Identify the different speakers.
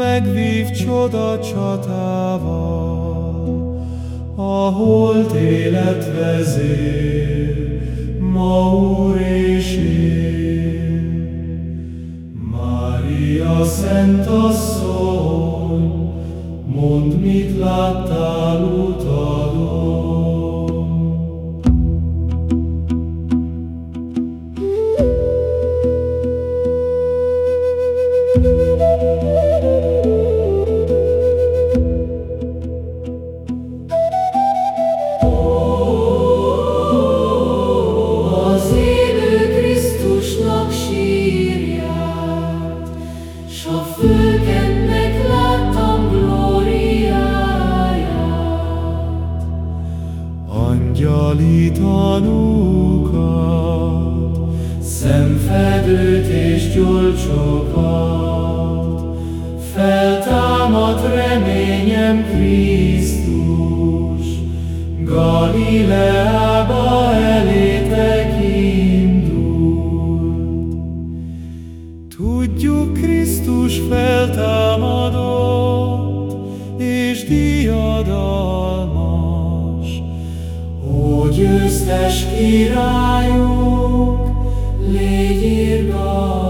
Speaker 1: megvív csoda csatával, a holt élet vezér, ma úr és él. Mária Szent Asszony, mondd, mit láttál utadon. Angyali tanúkat, szemfedőt és gyolcsokat, feltámad reményem Krisztus, Galileába elétek indult. Tudjuk Krisztus feltámadott, és Ó győztes királyunk, légy irgalmas!